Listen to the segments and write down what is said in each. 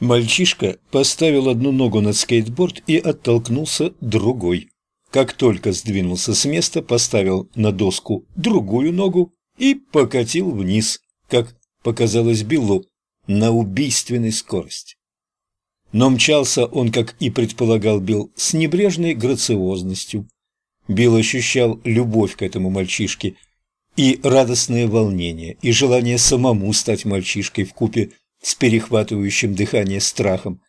Мальчишка поставил одну ногу на скейтборд и оттолкнулся другой. Как только сдвинулся с места, поставил на доску другую ногу и покатил вниз, как показалось Биллу, на убийственной скорости. Но мчался он, как и предполагал Билл, с небрежной грациозностью. Билл ощущал любовь к этому мальчишке и радостное волнение, и желание самому стать мальчишкой в купе с перехватывающим дыхание страхом.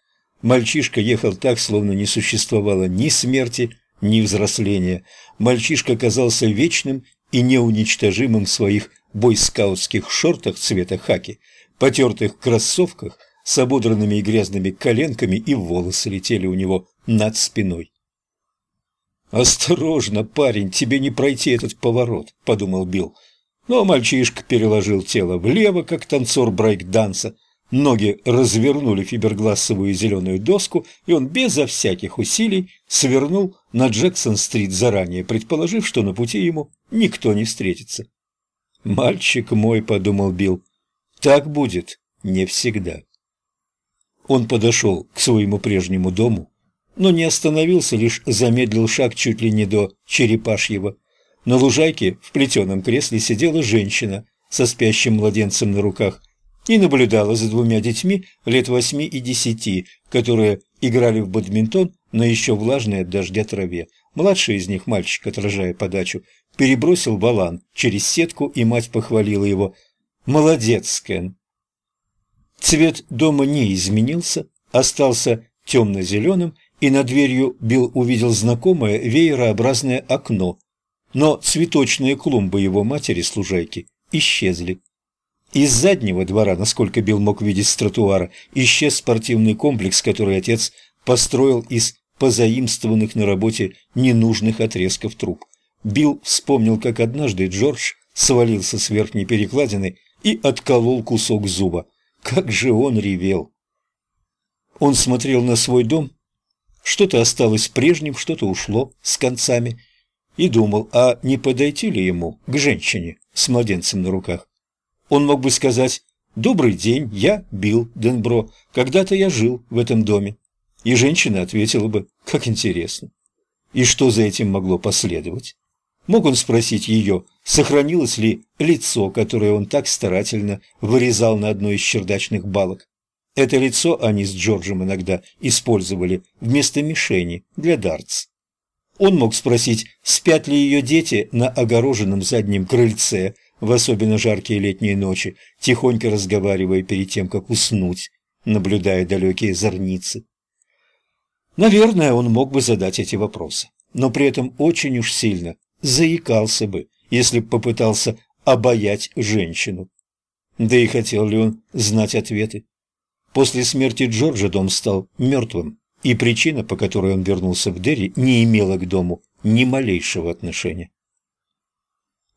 Мальчишка ехал так, словно не существовало ни смерти, ни взросления. Мальчишка казался вечным и неуничтожимым в своих бойскаутских шортах цвета хаки, потертых кроссовках с ободранными и грязными коленками, и волосы летели у него над спиной. «Осторожно, парень, тебе не пройти этот поворот», — подумал Билл. Но мальчишка переложил тело влево, как танцор брейк-данса, Ноги развернули фиберглассовую зеленую доску, и он безо всяких усилий свернул на Джексон-стрит, заранее предположив, что на пути ему никто не встретится. «Мальчик мой», — подумал Билл, — «так будет не всегда». Он подошел к своему прежнему дому, но не остановился, лишь замедлил шаг чуть ли не до Черепашьего. На лужайке в плетеном кресле сидела женщина со спящим младенцем на руках и наблюдала за двумя детьми лет восьми и десяти, которые играли в бадминтон на еще влажной от дождя траве. Младший из них, мальчик, отражая подачу, перебросил балан через сетку, и мать похвалила его. «Молодец, Кен!» Цвет дома не изменился, остался темно-зеленым, и над дверью Билл увидел знакомое веерообразное окно, но цветочные клумбы его матери-служайки исчезли. Из заднего двора, насколько Билл мог видеть с тротуара, исчез спортивный комплекс, который отец построил из позаимствованных на работе ненужных отрезков труб. Билл вспомнил, как однажды Джордж свалился с верхней перекладины и отколол кусок зуба. Как же он ревел! Он смотрел на свой дом, что-то осталось прежним, что-то ушло с концами, и думал, а не подойти ли ему к женщине с младенцем на руках. Он мог бы сказать «Добрый день, я Билл Денбро, когда-то я жил в этом доме». И женщина ответила бы «Как интересно». И что за этим могло последовать? Мог он спросить ее, сохранилось ли лицо, которое он так старательно вырезал на одной из чердачных балок. Это лицо они с Джорджем иногда использовали вместо мишени для дартс. Он мог спросить, спят ли ее дети на огороженном заднем крыльце, в особенно жаркие летние ночи, тихонько разговаривая перед тем, как уснуть, наблюдая далекие зорницы. Наверное, он мог бы задать эти вопросы, но при этом очень уж сильно заикался бы, если бы попытался обаять женщину. Да и хотел ли он знать ответы? После смерти Джорджа дом стал мертвым, и причина, по которой он вернулся в Дерри, не имела к дому ни малейшего отношения.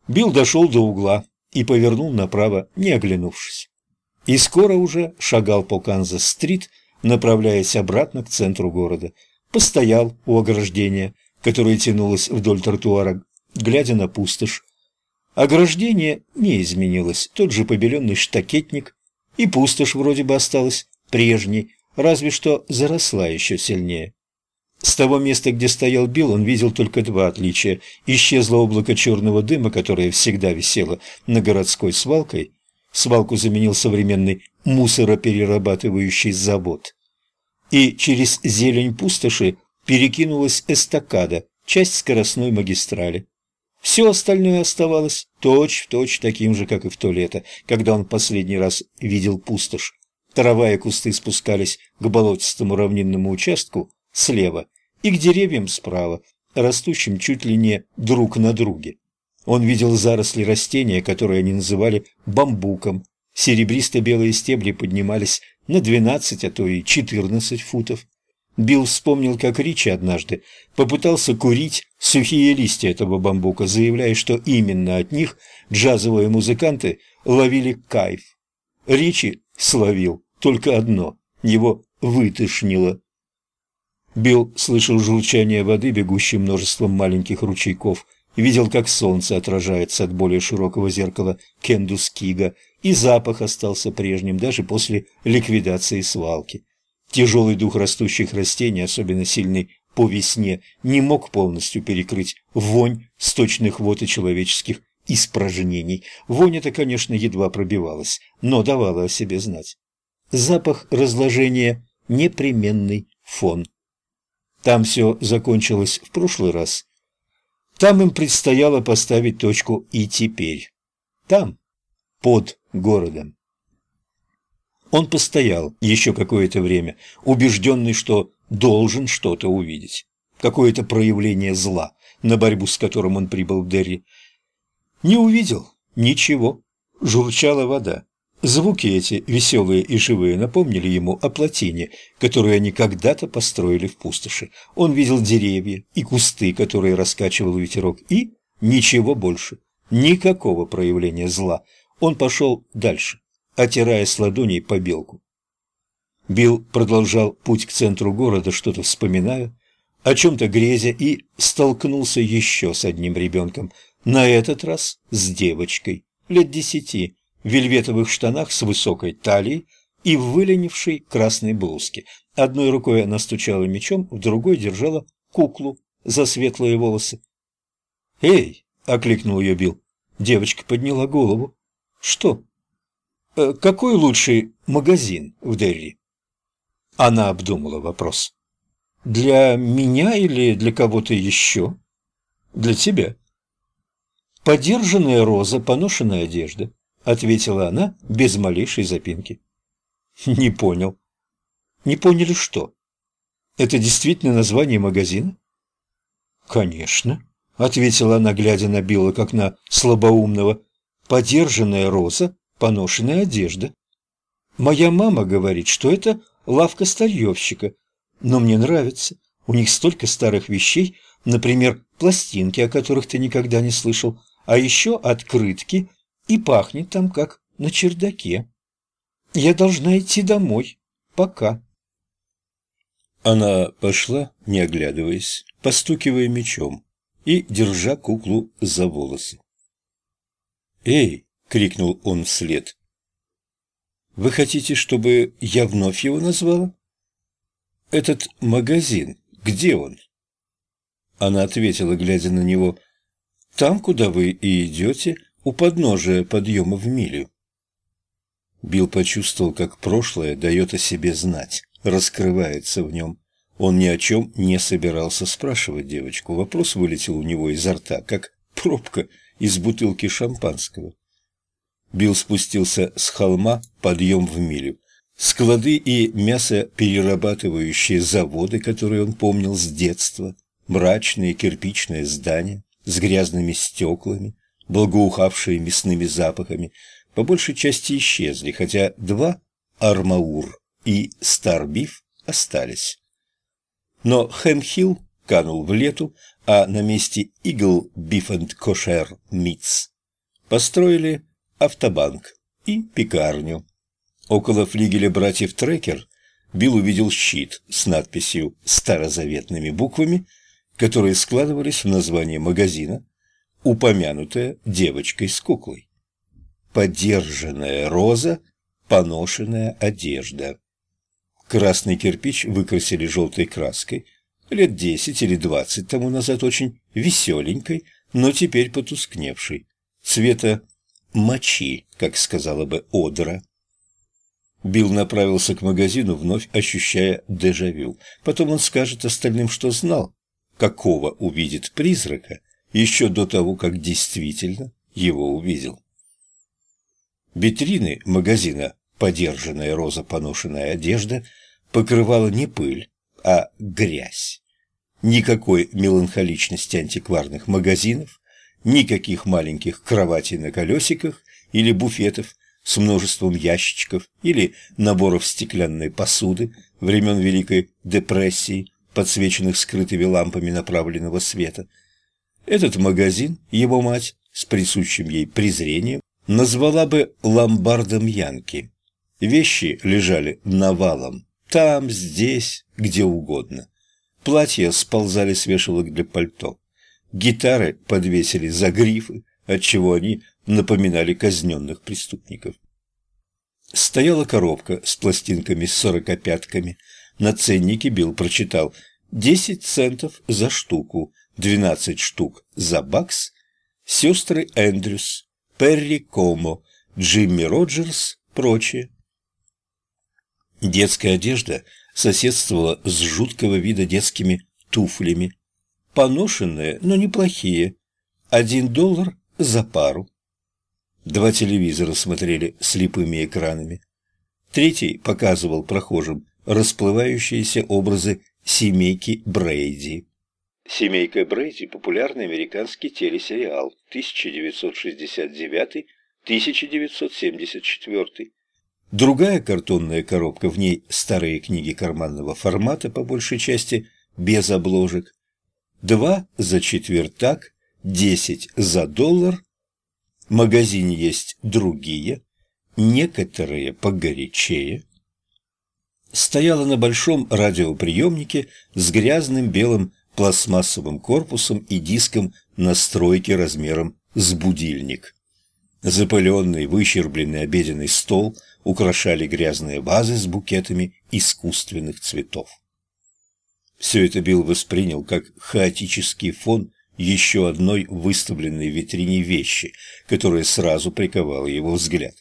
Билл дошел до угла и повернул направо, не оглянувшись. И скоро уже шагал по Канзас-стрит, направляясь обратно к центру города. Постоял у ограждения, которое тянулось вдоль тротуара, глядя на пустошь. Ограждение не изменилось, тот же побеленный штакетник, и пустошь вроде бы осталась прежней, разве что заросла еще сильнее. С того места, где стоял Билл, он видел только два отличия. Исчезло облако черного дыма, которое всегда висело на городской свалкой. Свалку заменил современный мусороперерабатывающий завод. И через зелень пустоши перекинулась эстакада, часть скоростной магистрали. Все остальное оставалось точь-в-точь точь таким же, как и в то лето, когда он последний раз видел пустошь. Трава и кусты спускались к болотистому равнинному участку, слева и к деревьям справа, растущим чуть ли не друг на друге. Он видел заросли растения, которые они называли бамбуком. Серебристо-белые стебли поднимались на 12, а то и 14 футов. Билл вспомнил, как Ричи однажды попытался курить сухие листья этого бамбука, заявляя, что именно от них джазовые музыканты ловили кайф. Ричи словил только одно – его вытошнило. Билл слышал журчание воды, бегущей множеством маленьких ручейков, видел, как солнце отражается от более широкого зеркала Кендускига, и запах остался прежним даже после ликвидации свалки. Тяжелый дух растущих растений, особенно сильный по весне, не мог полностью перекрыть вонь сточных вод и человеческих испражнений. Вонь эта, конечно, едва пробивалась, но давала о себе знать. Запах разложения – непременный фон. Там все закончилось в прошлый раз. Там им предстояло поставить точку и теперь. Там, под городом. Он постоял еще какое-то время, убежденный, что должен что-то увидеть. Какое-то проявление зла, на борьбу с которым он прибыл в Дерри. Не увидел ничего. Журчала вода. Звуки эти, веселые и живые, напомнили ему о плотине, которую они когда-то построили в пустоши. Он видел деревья и кусты, которые раскачивал ветерок, и ничего больше. Никакого проявления зла. Он пошел дальше отирая с ладоней побелку. Билл продолжал путь к центру города, что-то вспоминая, о чем-то грезя и столкнулся еще с одним ребенком, на этот раз с девочкой, лет десяти, вельветовых штанах с высокой талией и в выленившей красной блузке. Одной рукой она стучала мечом, в другой держала куклу за светлые волосы. «Эй!» — окликнул ее Билл. Девочка подняла голову. «Что?» Э, какой лучший магазин в Дерри? Она обдумала вопрос. Для меня или для кого-то еще? Для тебя. Подержанная роза, поношенная одежда, ответила она без малейшей запинки. Не понял. Не поняли что? Это действительно название магазина? Конечно, ответила она, глядя на Билла, как на слабоумного. Подержанная роза поношенная одежда. Моя мама говорит, что это лавка старьевщика, но мне нравится. У них столько старых вещей, например, пластинки, о которых ты никогда не слышал, а еще открытки, и пахнет там как на чердаке. Я должна идти домой. Пока. Она пошла, не оглядываясь, постукивая мечом и держа куклу за волосы. «Эй!» — крикнул он вслед. «Вы хотите, чтобы я вновь его назвала?» «Этот магазин, где он?» Она ответила, глядя на него, «Там, куда вы и идете, у подножия подъема в милю». Билл почувствовал, как прошлое дает о себе знать, раскрывается в нем. Он ни о чем не собирался спрашивать девочку. Вопрос вылетел у него изо рта, как пробка из бутылки шампанского. Билл спустился с холма, подъем в милю. Склады и мясоперерабатывающие заводы, которые он помнил с детства, мрачные кирпичные здания с грязными стеклами, благоухавшие мясными запахами, по большей части исчезли, хотя два Армаур и Старбиф остались. Но Хэмхилл канул в лету, а на месте Игл Биф энд Кошер Митц построили автобанк и пекарню. Около флигеля братьев Трекер Билл увидел щит с надписью старозаветными буквами, которые складывались в название магазина, упомянутая девочкой с куклой. Подержанная роза, поношенная одежда. Красный кирпич выкрасили желтой краской, лет десять или двадцать тому назад очень веселенькой, но теперь потускневшей, цвета мочи, как сказала бы Одра. Билл направился к магазину, вновь ощущая дежавю. Потом он скажет остальным, что знал, какого увидит призрака, еще до того, как действительно его увидел. Витрины магазина «Подержанная роза, поношенная одежда» покрывала не пыль, а грязь. Никакой меланхоличности антикварных магазинов, никаких маленьких кроватей на колесиках или буфетов с множеством ящичков или наборов стеклянной посуды времен Великой депрессии, подсвеченных скрытыми лампами направленного света. Этот магазин его мать, с присущим ей презрением, назвала бы ломбардом Янки. Вещи лежали навалом, там, здесь, где угодно. Платья сползали с вешалок для пальто. Гитары подвесили за грифы, отчего они напоминали казненных преступников. Стояла коробка с пластинками с сорокопятками. На ценнике Билл прочитал десять центов за штуку, двенадцать штук за бакс, сестры Эндрюс, Перри Комо, Джимми Роджерс, прочее. Детская одежда соседствовала с жуткого вида детскими туфлями. Поношенные, но неплохие. Один доллар за пару. Два телевизора смотрели слепыми экранами. Третий показывал прохожим расплывающиеся образы семейки Брейди. Семейка Брейди – популярный американский телесериал 1969-1974. Другая картонная коробка, в ней старые книги карманного формата, по большей части без обложек. Два за четвертак, десять за доллар. В магазине есть другие, некоторые погорячее. Стояла на большом радиоприемнике с грязным белым пластмассовым корпусом и диском настройки размером с будильник. Запыленный, выщербленный обеденный стол украшали грязные вазы с букетами искусственных цветов. Все это Билл воспринял как хаотический фон еще одной выставленной в витрине вещи, которая сразу приковала его взгляд.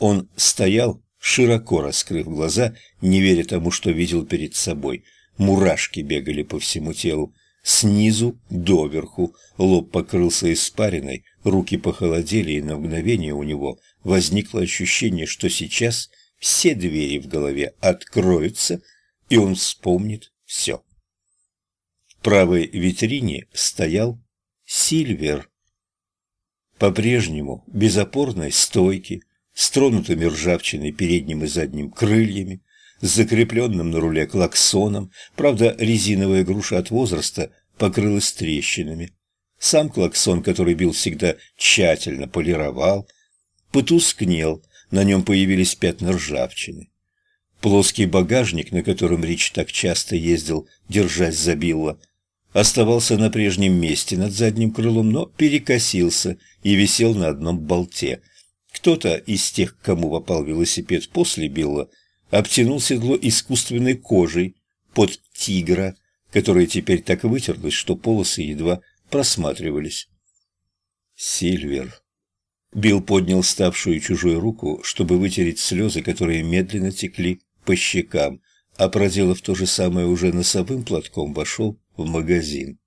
Он стоял, широко раскрыв глаза, не веря тому, что видел перед собой – Мурашки бегали по всему телу, снизу доверху, лоб покрылся испариной, руки похолодели, и на мгновение у него возникло ощущение, что сейчас все двери в голове откроются, и он вспомнит все. В правой витрине стоял Сильвер. По-прежнему без опорной стойки, с тронутыми ржавчиной передним и задним крыльями, с закрепленным на руле клаксоном, правда, резиновая груша от возраста покрылась трещинами. Сам клаксон, который Билл всегда тщательно полировал, потускнел, на нем появились пятна ржавчины. Плоский багажник, на котором Рич так часто ездил, держась за Билла, оставался на прежнем месте над задним крылом, но перекосился и висел на одном болте. Кто-то из тех, кому попал велосипед после Билла, обтянул седло искусственной кожей под тигра, которая теперь так вытерлась, что полосы едва просматривались. Сильвер. Билл поднял ставшую чужой руку, чтобы вытереть слезы, которые медленно текли по щекам, а проделав то же самое уже носовым платком, вошел в магазин.